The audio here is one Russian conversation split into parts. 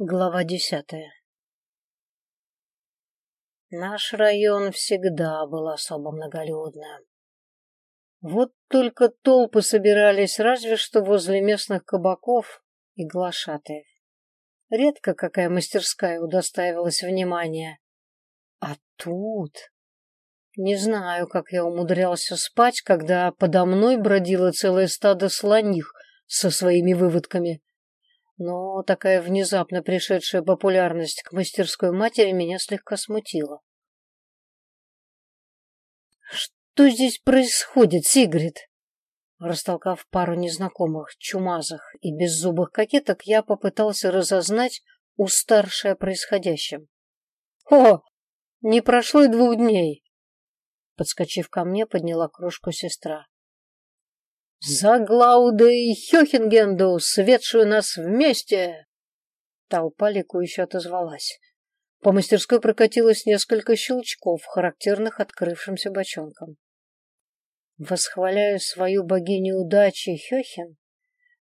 Глава десятая Наш район всегда был особо многолюдным. Вот только толпы собирались разве что возле местных кабаков и глашатаев. Редко какая мастерская удостаивалась внимания. А тут... Не знаю, как я умудрялся спать, когда подо мной бродило целое стадо слоних со своими выводками. Но такая внезапно пришедшая популярность к мастерской матери меня слегка смутила. «Что здесь происходит, Сигрид?» Растолкав пару незнакомых, чумазых и беззубых кокеток, я попытался разознать у старшей о происходящем. «О, не прошло и двух дней!» Подскочив ко мне, подняла кружку сестра. «За Глауда и Хёхенгенду, светшую нас вместе!» Толпа ликующе отозвалась. По мастерской прокатилось несколько щелчков, характерных открывшимся бочонкам. Восхваляя свою богиню удачи Хёхен,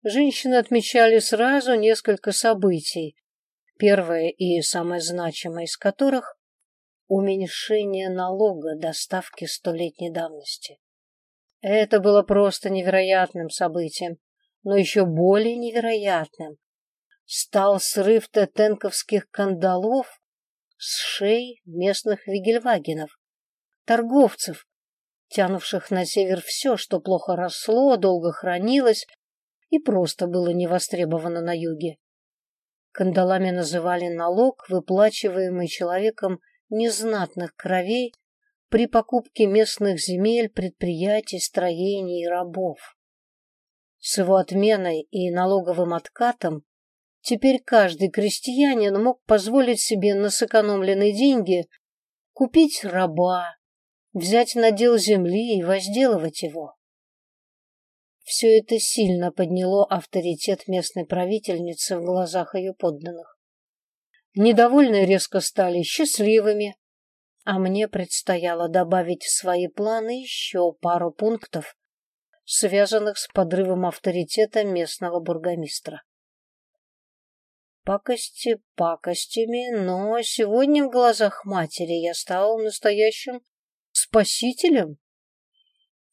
женщины отмечали сразу несколько событий, первое и самое значимое из которых — уменьшение налога доставки столетней давности. Это было просто невероятным событием, но еще более невероятным стал срыв тетенковских кандалов с шеи местных вигельвагенов, торговцев, тянувших на север все, что плохо росло, долго хранилось и просто было невостребовано на юге. Кандалами называли налог, выплачиваемый человеком незнатных кровей при покупке местных земель, предприятий, строений и рабов. С его отменой и налоговым откатом теперь каждый крестьянин мог позволить себе на сэкономленные деньги купить раба, взять надел земли и возделывать его. Все это сильно подняло авторитет местной правительницы в глазах ее подданных. Недовольные резко стали счастливыми, а мне предстояло добавить в свои планы еще пару пунктов, связанных с подрывом авторитета местного бургомистра. Пакости пакостями, но сегодня в глазах матери я стал настоящим спасителем.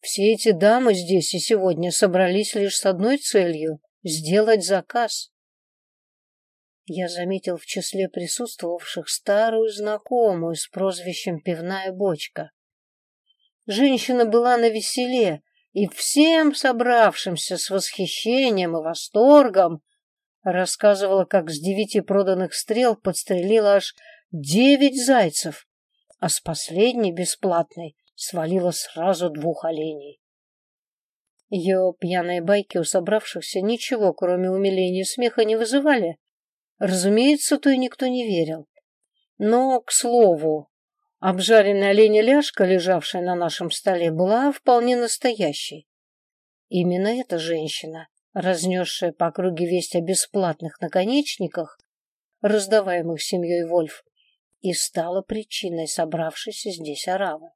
Все эти дамы здесь и сегодня собрались лишь с одной целью — сделать заказ. Я заметил в числе присутствовавших старую знакомую с прозвищем «Пивная бочка». Женщина была на веселе, и всем собравшимся с восхищением и восторгом рассказывала, как с девяти проданных стрел подстрелила аж девять зайцев, а с последней, бесплатной, свалила сразу двух оленей. Ее пьяные байки у собравшихся ничего, кроме умиления и смеха, не вызывали. Разумеется, то и никто не верил. Но, к слову, обжаренная оленя ляжка, лежавшая на нашем столе, была вполне настоящей. Именно эта женщина, разнесшая по округе весть о бесплатных наконечниках, раздаваемых семьей Вольф, и стала причиной собравшейся здесь аравы.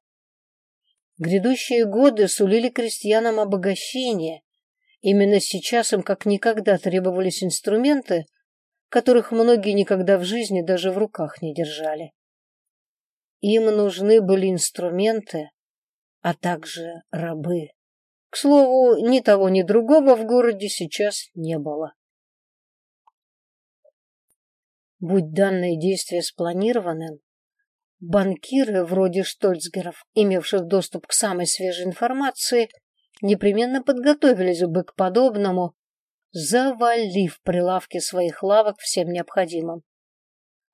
Грядущие годы сулили крестьянам обогащение. Именно сейчас им как никогда требовались инструменты, которых многие никогда в жизни даже в руках не держали. Им нужны были инструменты, а также рабы. К слову, ни того, ни другого в городе сейчас не было. Будь данное действие спланированным, банкиры вроде Штольцгеров, имевших доступ к самой свежей информации, непременно подготовились бы к подобному, завалив прилавки своих лавок всем необходимым.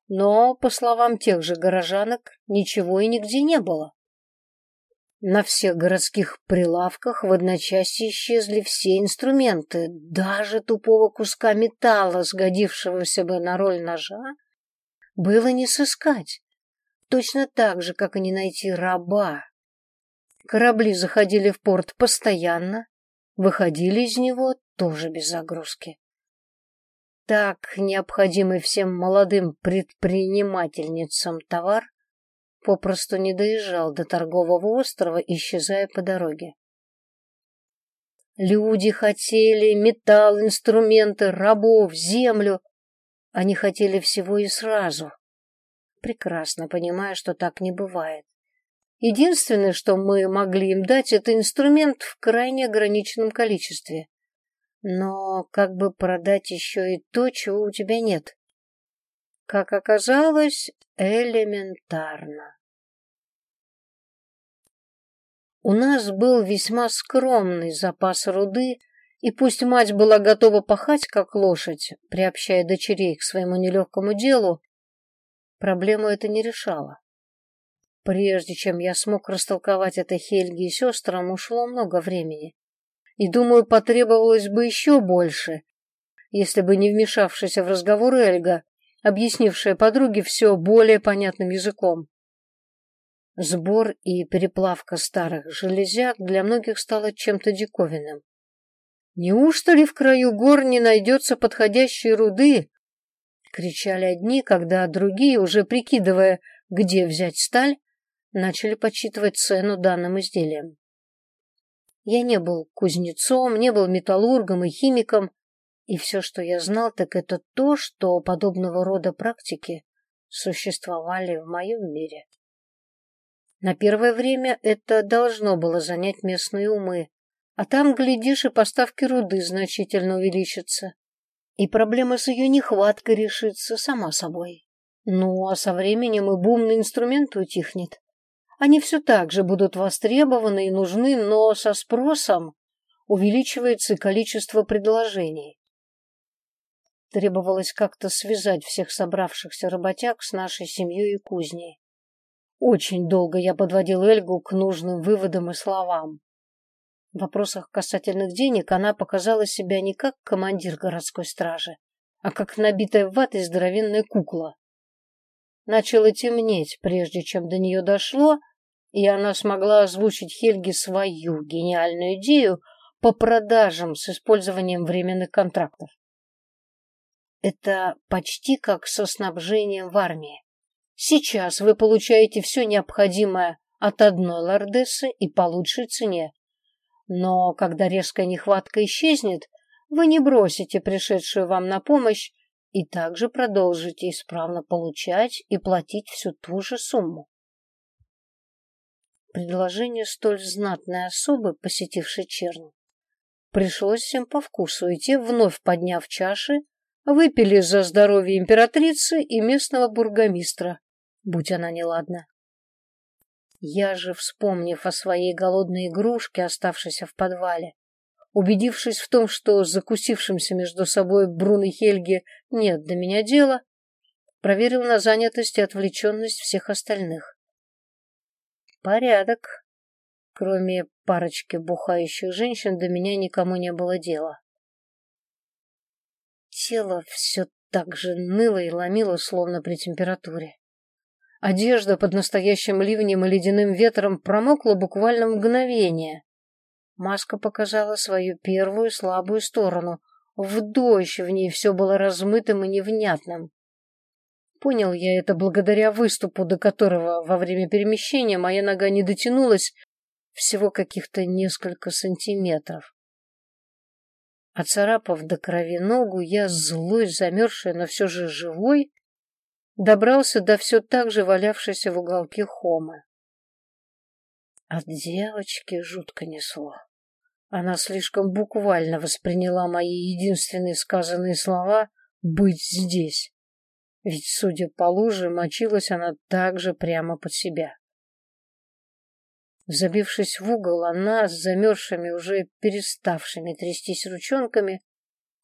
Но, по словам тех же горожанок, ничего и нигде не было. На всех городских прилавках в одночасье исчезли все инструменты, даже тупого куска металла, сгодившегося бы на роль ножа, было не сыскать. Точно так же, как и не найти раба. Корабли заходили в порт постоянно, выходили из него тоже без загрузки. Так необходимый всем молодым предпринимательницам товар попросту не доезжал до торгового острова, исчезая по дороге. Люди хотели металл, инструменты, рабов, землю, они хотели всего и сразу. Прекрасно понимая, что так не бывает. Единственное, что мы могли им дать, это инструмент в крайне ограниченном количестве. Но как бы продать еще и то, чего у тебя нет? Как оказалось, элементарно. У нас был весьма скромный запас руды, и пусть мать была готова пахать, как лошадь, приобщая дочерей к своему нелегкому делу, проблему это не решало. Прежде чем я смог растолковать это Хельге и сестрам, ушло много времени. И, думаю, потребовалось бы еще больше, если бы не вмешавшаяся в разговор Эльга, объяснившая подруге все более понятным языком. Сбор и переплавка старых железяк для многих стало чем-то диковинным. «Неужто ли в краю гор не найдется подходящей руды?» — кричали одни, когда другие, уже прикидывая, где взять сталь, начали подсчитывать цену данным изделиям. Я не был кузнецом, не был металлургом и химиком, и все, что я знал, так это то, что подобного рода практики существовали в моем мире. На первое время это должно было занять местные умы, а там, глядишь, и поставки руды значительно увеличатся. И проблема с ее нехваткой решится сама собой. Ну, а со временем и бумный инструмент утихнет. Они все так же будут востребованы и нужны, но со спросом увеличивается количество предложений. Требовалось как-то связать всех собравшихся работяг с нашей семьей и кузней. Очень долго я подводил Эльгу к нужным выводам и словам. В вопросах касательных денег она показала себя не как командир городской стражи, а как набитая ватой здоровенная кукла. Начало темнеть, прежде чем до нее дошло, и она смогла озвучить Хельге свою гениальную идею по продажам с использованием временных контрактов. Это почти как со снабжением в армии. Сейчас вы получаете все необходимое от одной лордессы и по лучшей цене. Но когда резкая нехватка исчезнет, вы не бросите пришедшую вам на помощь и также продолжите исправно получать и платить всю ту же сумму. Предложение столь знатной особы, посетившей чернь, пришлось всем по вкусу, и вновь подняв чаши, выпили за здоровье императрицы и местного бургомистра, будь она неладна. Я же, вспомнив о своей голодной игрушке, оставшейся в подвале, убедившись в том, что закусившимся между собой Брун и Хельги нет до меня дела, проверил на занятость и отвлеченность всех остальных. Порядок. Кроме парочки бухающих женщин, до меня никому не было дела. Тело все так же ныло и ломило, словно при температуре. Одежда под настоящим ливнем и ледяным ветром промокла буквально в мгновение. Маска показала свою первую слабую сторону. В дождь в ней все было размытым и невнятным. Понял я это благодаря выступу, до которого во время перемещения моя нога не дотянулась всего каких-то несколько сантиметров. Оцарапав до крови ногу, я, злой, замерзший, но все же живой, добрался до все так же валявшейся в уголке хомы. От девочки жутко несло. Она слишком буквально восприняла мои единственные сказанные слова «быть здесь». Ведь, судя по луже, мочилась она также прямо под себя. Забившись в угол, она с замерзшими, уже переставшими трястись ручонками,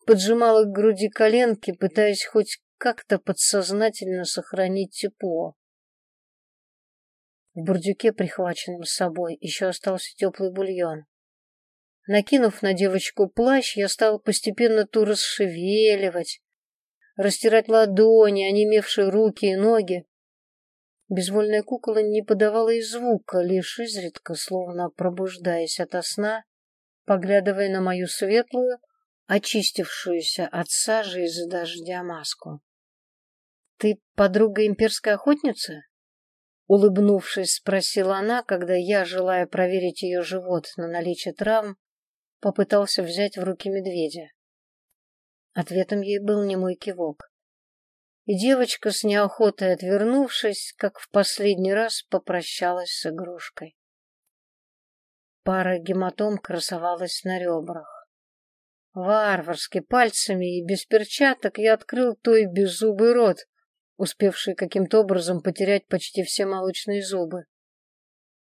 поджимала к груди коленки, пытаясь хоть как-то подсознательно сохранить тепло. В бурдюке, прихваченном с собой, еще остался теплый бульон. Накинув на девочку плащ, я стал постепенно ту расшевеливать, растирать ладони, онемевшие руки и ноги. Безвольная кукола не подавала и звука, лишь изредка, словно пробуждаясь ото сна, поглядывая на мою светлую, очистившуюся от сажи из-за дождя маску. «Ты подруга имперской охотницы?» Улыбнувшись, спросила она, когда я, желая проверить ее живот на наличие травм, попытался взять в руки медведя. Ответом ей был немой кивок. и девочка с неохотой отвернувшись, как в последний раз попрощалась с игрушкой. Пара гематом красовалась на ребрах. Варварски пальцами и без перчаток я открыл той беззубый рот, успевший каким-то образом потерять почти все молочные зубы.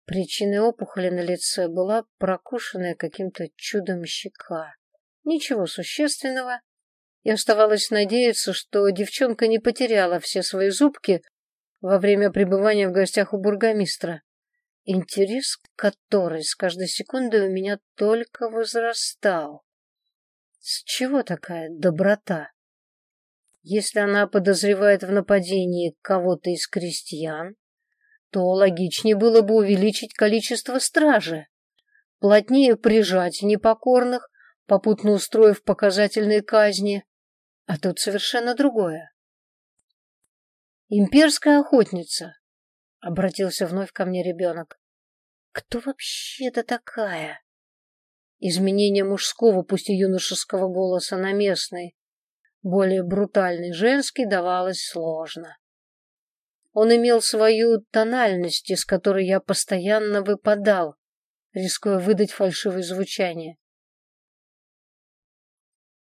Причиной опухоли на лице была прокушенная каким-то чудом щека. Ничего существенного, и оставалось надеяться, что девчонка не потеряла все свои зубки во время пребывания в гостях у бургомистра, интерес который с каждой секундой у меня только возрастал. С чего такая доброта? Если она подозревает в нападении кого-то из крестьян, то логичнее было бы увеличить количество стражи, плотнее прижать непокорных, попутно устроив показательные казни, а тут совершенно другое. «Имперская охотница», — обратился вновь ко мне ребенок. «Кто вообще-то такая?» Изменение мужского, пусть и юношеского голоса на местный, более брутальный женский давалось сложно. Он имел свою тональность, из которой я постоянно выпадал, рискуя выдать фальшивое звучание.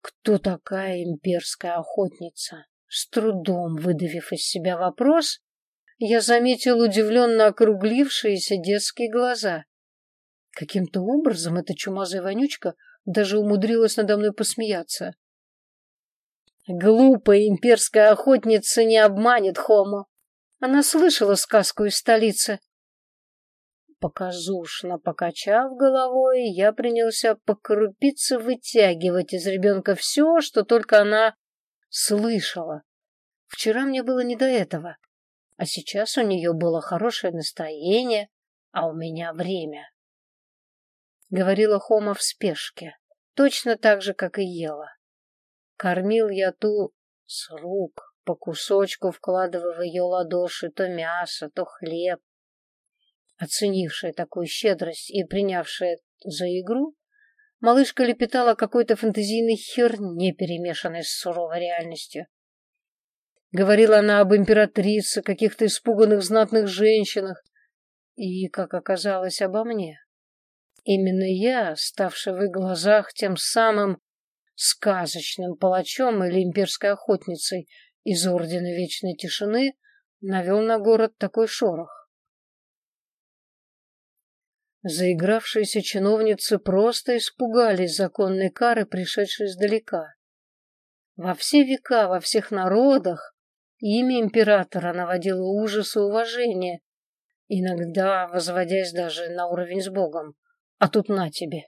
Кто такая имперская охотница? С трудом выдавив из себя вопрос, я заметил удивленно округлившиеся детские глаза. Каким-то образом эта чумазая вонючка даже умудрилась надо мной посмеяться. Глупая имперская охотница не обманет Хому. Она слышала сказку из столицы. Показушно покачав головой, я принялся по крупице вытягивать из ребенка все, что только она слышала. Вчера мне было не до этого, а сейчас у нее было хорошее настроение, а у меня время. Говорила Хома в спешке, точно так же, как и ела. Кормил я ту с рук, по кусочку вкладывая в ее ладоши то мясо, то хлеб. Оценившая такую щедрость и принявшая за игру, малышка лепетала какой-то фантазийной херне, перемешанной с суровой реальностью. Говорила она об императрице, каких-то испуганных знатных женщинах и, как оказалось, обо мне. Именно я, ставший в их глазах тем самым сказочным палачом или имперской охотницей из Ордена Вечной Тишины навел на город такой шорох. Заигравшиеся чиновницы просто испугались законной кары, пришедшей издалека. Во все века, во всех народах имя императора наводило ужас и уважение, иногда возводясь даже на уровень с Богом. А тут на тебе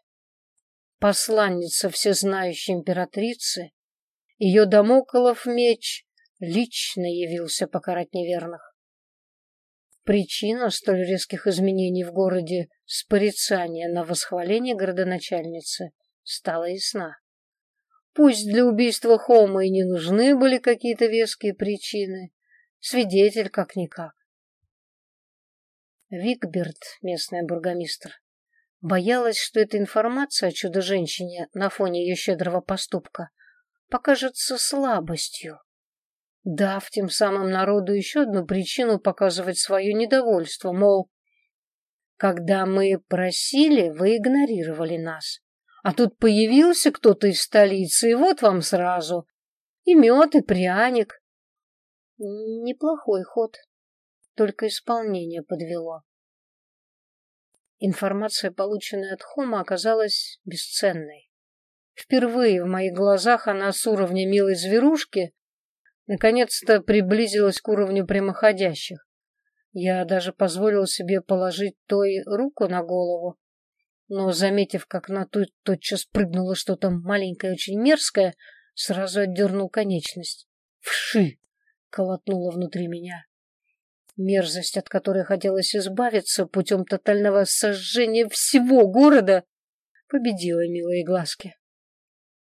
посланница всезнающей императрицы, ее домоколов меч лично явился покарать неверных. Причина столь резких изменений в городе с порицания на восхваление городоначальницы стала ясна. Пусть для убийства Хома и не нужны были какие-то веские причины, свидетель как-никак. Викберт, местный бургомистр, Боялась, что эта информация о чудо-женщине на фоне ее щедрого поступка покажется слабостью, дав тем самым народу еще одну причину показывать свое недовольство, мол, когда мы просили, вы игнорировали нас. А тут появился кто-то из столицы, и вот вам сразу и мед, и пряник. Неплохой ход, только исполнение подвело. Информация, полученная от Хома, оказалась бесценной. Впервые в моих глазах она с уровня милой зверушки наконец-то приблизилась к уровню прямоходящих. Я даже позволил себе положить той руку на голову, но, заметив, как на ту тотчас прыгнуло что-то маленькое, очень мерзкое, сразу отдернул конечность. «Вши!» — колотнуло внутри меня. Мерзость, от которой хотелось избавиться путем тотального сожжения всего города, победила милые глазки.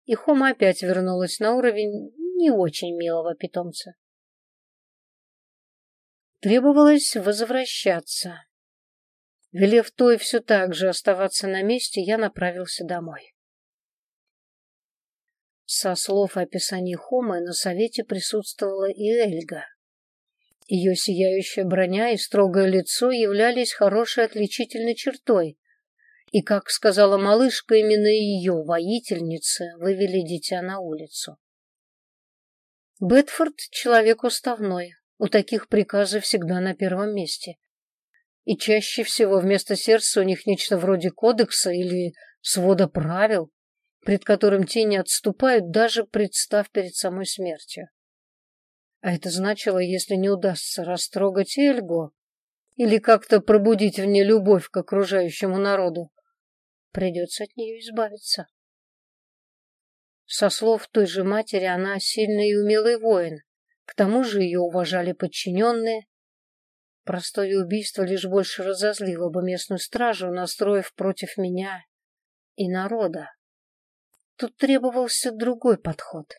И Хома опять вернулась на уровень не очень милого питомца. Требовалось возвращаться. Велев той все так же оставаться на месте, я направился домой. Со слов описаний Хомы на совете присутствовала и Эльга. Ее сияющая броня и строгое лицо являлись хорошей отличительной чертой, и, как сказала малышка, именно ее, воительницы, вывели дитя на улицу. Бетфорд — человек уставной, у таких приказы всегда на первом месте. И чаще всего вместо сердца у них нечто вроде кодекса или свода правил, пред которым те не отступают, даже представ перед самой смертью. А это значило, если не удастся растрогать Эльгу или как-то пробудить в ней любовь к окружающему народу, придется от нее избавиться. Со слов той же матери, она сильный и умелый воин, к тому же ее уважали подчиненные. Простое убийство лишь больше разозлило бы местную стражу, настроив против меня и народа. Тут требовался другой подход.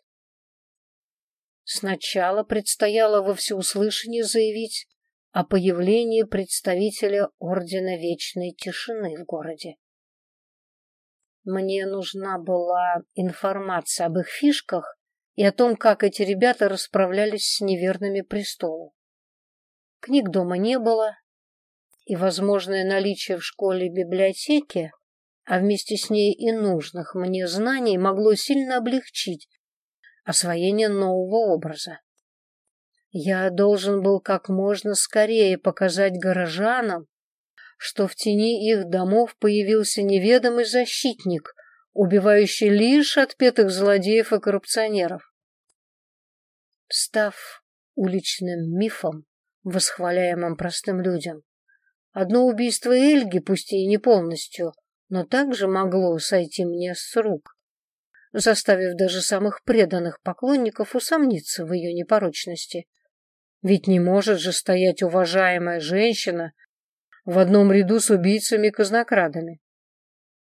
Сначала предстояло во всеуслышание заявить о появлении представителя Ордена Вечной Тишины в городе. Мне нужна была информация об их фишках и о том, как эти ребята расправлялись с неверными престолу. Книг дома не было, и возможное наличие в школе библиотеки, а вместе с ней и нужных мне знаний, могло сильно облегчить освоение нового образа. Я должен был как можно скорее показать горожанам, что в тени их домов появился неведомый защитник, убивающий лишь отпетых злодеев и коррупционеров. Став уличным мифом, восхваляемым простым людям, одно убийство Эльги, пусть и не полностью, но также могло сойти мне с рук, заставив даже самых преданных поклонников усомниться в ее непорочности. Ведь не может же стоять уважаемая женщина в одном ряду с убийцами-казнокрадами.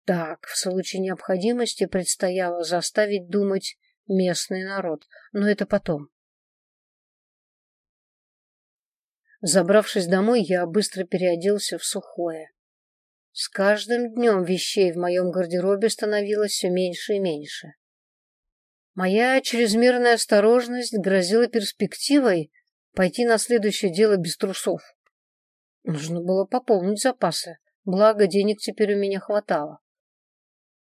Так, в случае необходимости предстояло заставить думать местный народ, но это потом. Забравшись домой, я быстро переоделся в сухое. С каждым днем вещей в моем гардеробе становилось все меньше и меньше. Моя чрезмерная осторожность грозила перспективой пойти на следующее дело без трусов. Нужно было пополнить запасы, благо денег теперь у меня хватало.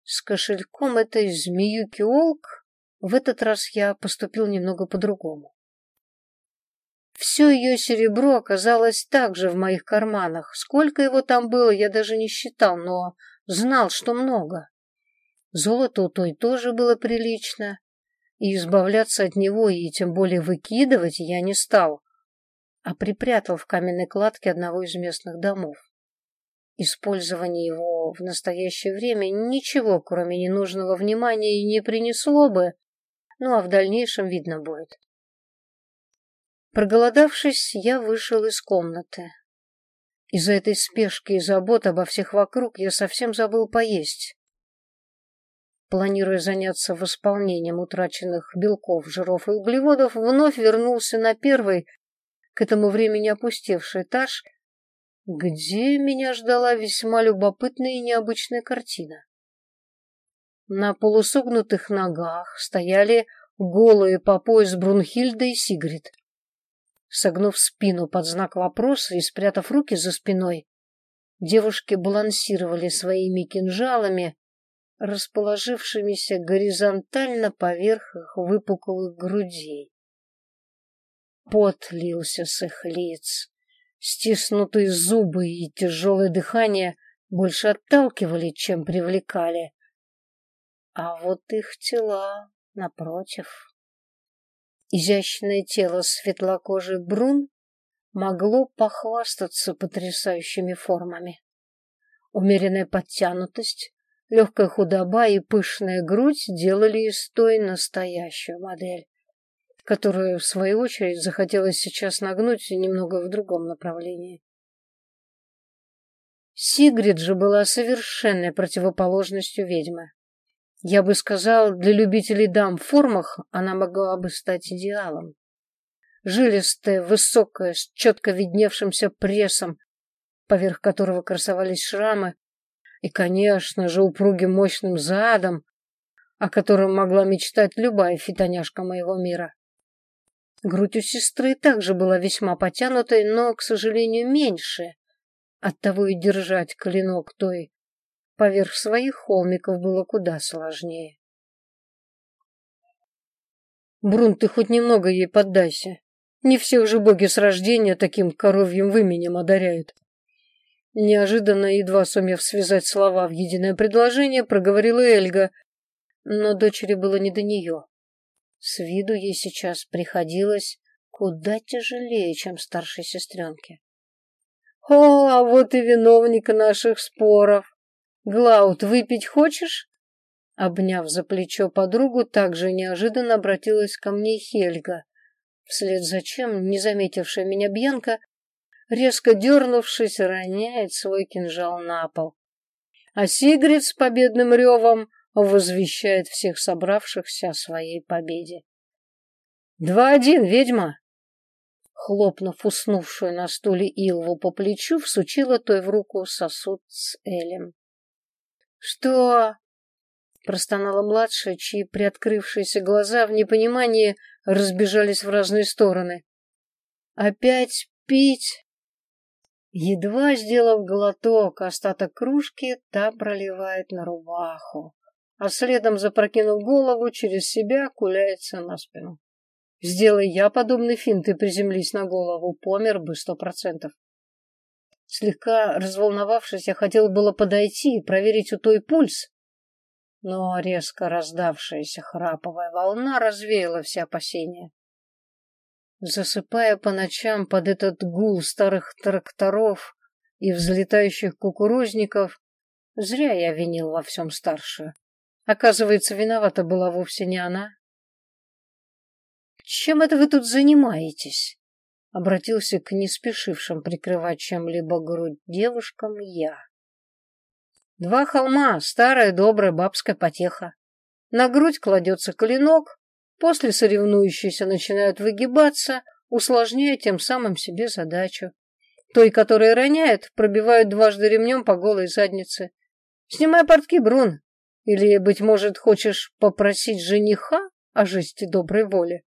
С кошельком этой змеюки Олк в этот раз я поступил немного по-другому. Все ее серебро оказалось также в моих карманах. Сколько его там было, я даже не считал, но знал, что много. Золото у той тоже было прилично, и избавляться от него и тем более выкидывать я не стал а припрятал в каменной кладке одного из местных домов. Использование его в настоящее время ничего, кроме ненужного внимания, и не принесло бы, ну а в дальнейшем видно будет. Проголодавшись, я вышел из комнаты. Из-за этой спешки и забот обо всех вокруг я совсем забыл поесть. Планируя заняться восполнением утраченных белков, жиров и углеводов, вновь вернулся на первый, к этому времени опустевший этаж, где меня ждала весьма любопытная и необычная картина. На полусогнутых ногах стояли голые по пояс Брунхильда и Сигрид. Согнув спину под знак вопроса и спрятав руки за спиной, девушки балансировали своими кинжалами, расположившимися горизонтально поверх их выпуклых грудей. Пот лился с их лиц. Стиснутые зубы и тяжелое дыхание больше отталкивали, чем привлекали. А вот их тела, напротив. Изящное тело светлокожей Брун могло похвастаться потрясающими формами. Умеренная подтянутость, легкая худоба и пышная грудь делали из той настоящую модель которую, в свою очередь, захотелось сейчас нагнуть немного в другом направлении. Сигрид же была совершенной противоположностью ведьмы. Я бы сказал, для любителей дам в формах она могла бы стать идеалом. Жилистая, высокая, с четко видневшимся прессом, поверх которого красовались шрамы, и, конечно же, упругим мощным задом, о котором могла мечтать любая фитоняшка моего мира. Грудь у сестры также была весьма потянутой, но, к сожалению, меньше. Оттого и держать клинок той поверх своих холмиков было куда сложнее. Брун, ты хоть немного ей поддайся. Не всех же боги с рождения таким коровьим выменем одаряют. Неожиданно, едва сумев связать слова в единое предложение, проговорила Эльга, но дочери было не до нее. С виду ей сейчас приходилось куда тяжелее, чем старшей сестренке. «О, а вот и виновник наших споров! Глаут, выпить хочешь?» Обняв за плечо подругу, также неожиданно обратилась ко мне Хельга. Вслед за чем, не заметившая меня Бьянка, резко дернувшись, роняет свой кинжал на пол. А Сигрид с победным ревом возвещает всех собравшихся о своей победе. «Два-один, ведьма!» Хлопнув уснувшую на стуле Илву по плечу, всучила той в руку сосуд с Элем. «Что?» простонала младшая, чьи приоткрывшиеся глаза в непонимании разбежались в разные стороны. «Опять пить?» Едва сделав глоток, остаток кружки та проливает на рубаху, а следом, запрокинув голову, через себя куляется на спину. Сделай я подобный финт и приземлись на голову, помер бы сто процентов. Слегка разволновавшись, я хотел было подойти и проверить у той пульс, но резко раздавшаяся храповая волна развеяла все опасения. Засыпая по ночам под этот гул старых тракторов и взлетающих кукурузников, зря я винил во всем старшую. Оказывается, виновата была вовсе не она. «Чем это вы тут занимаетесь?» Обратился к неспешившим прикрывать чем-либо грудь девушкам я. Два холма, старая добрая бабская потеха. На грудь кладется клинок, после соревнующиеся начинают выгибаться, усложняя тем самым себе задачу. Той, которая роняет, пробивают дважды ремнем по голой заднице. Снимай портки, Брун. Или, быть может, хочешь попросить жениха о жести доброй воли?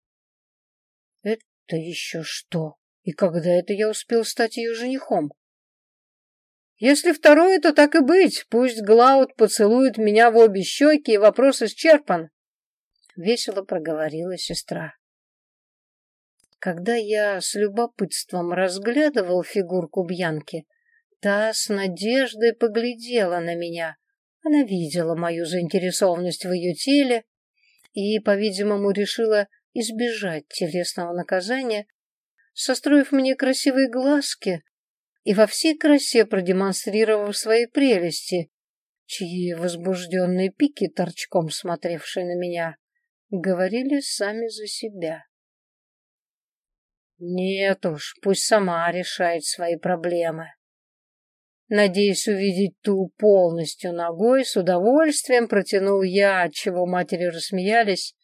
Это еще что? И когда это я успел стать ее женихом? Если второе, то так и быть. Пусть Глауд поцелует меня в обе щеки, и вопрос исчерпан. Весело проговорила сестра. Когда я с любопытством разглядывал фигурку Бьянки, та с надеждой поглядела на меня. Она видела мою заинтересованность в ее теле и, по-видимому, решила избежать телесного наказания, состроив мне красивые глазки, и во всей красе продемонстрировав свои прелести, чьи возбужденные пики, торчком смотревшие на меня, говорили сами за себя. Нет уж, пусть сама решает свои проблемы. Надеясь увидеть ту полностью ногой, с удовольствием протянул я, чего матери рассмеялись,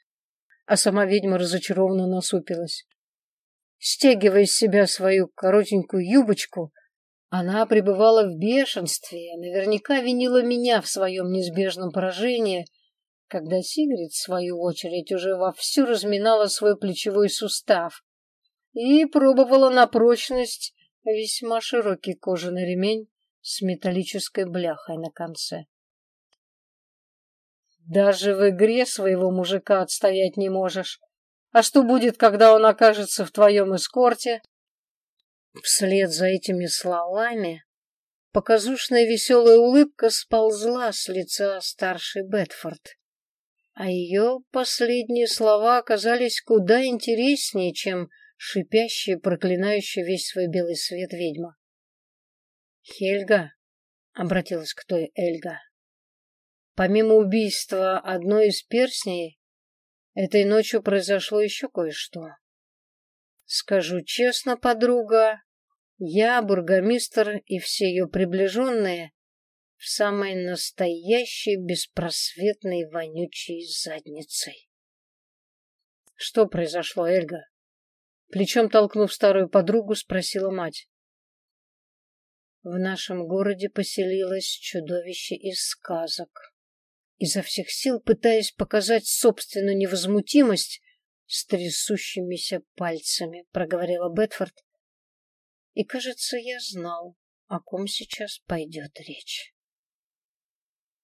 а сама ведьма разочарованно насупилась. Стягивая из себя свою коротенькую юбочку, она пребывала в бешенстве, наверняка винила меня в своем неизбежном поражении, когда Сигрид, в свою очередь, уже вовсю разминала свой плечевой сустав и пробовала на прочность весьма широкий кожаный ремень с металлической бляхой на конце. Даже в игре своего мужика отстоять не можешь. А что будет, когда он окажется в твоем эскорте? Вслед за этими словами показушная веселая улыбка сползла с лица старшей Бетфорд, а ее последние слова оказались куда интереснее, чем шипящая, проклинающая весь свой белый свет ведьма. «Хельга», — обратилась к той Эльга, — «помимо убийства одной из перстней, этой ночью произошло еще кое-что». Скажу честно, подруга, я, бургомистр и все ее приближенные в самой настоящей беспросветной вонючей задницей. Что произошло, Эльга? Плечом толкнув старую подругу, спросила мать. В нашем городе поселилось чудовище из сказок. изо всех сил пытаясь показать собственную невозмутимость с трясущимися пальцами, проговорила Бетфорд. И, кажется, я знал, о ком сейчас пойдет речь.